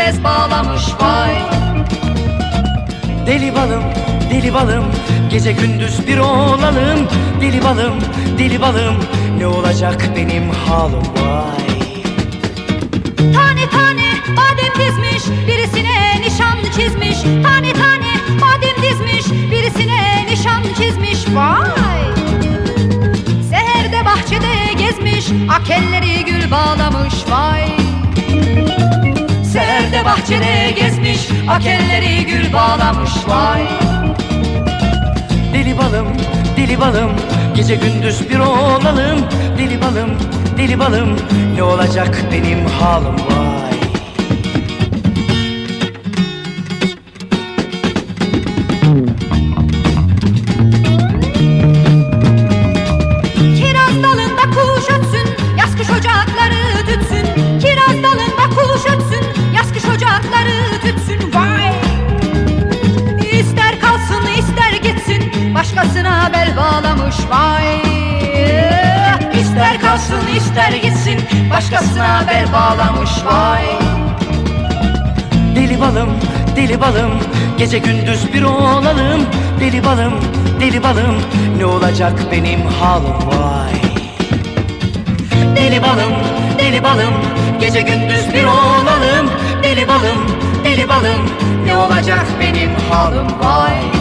bez bağlamış vay. Deli balım, deli balım Gece gündüz bir olalım. Deli balım, deli balım Ne olacak benim halim vay. Tane tane badem dizmiş Birisine nişanlı çizmiş. Tane tane badem dizmiş Birisine nişanlı çizmiş Vay. Seherde bahçede gezmiş Akelleri gül bağlamış Vay bahçede gezmiş Akelleri gül bağlamış Vay. Deli balım, deli balım Gece gündüz bir olalım. Deli balım, deli balım Ne olacak benim halim vay Bel bağlamış Vay. İster kalsın ister gitsin Başkasına bel bağlamış Vay. Deli balım, deli balım Gece gündüz bir olalım. Deli balım, deli balım Ne olacak benim halim vay. Deli balım, deli balım Gece gündüz bir olalım. Deli balım, deli balım Ne olacak benim halim vay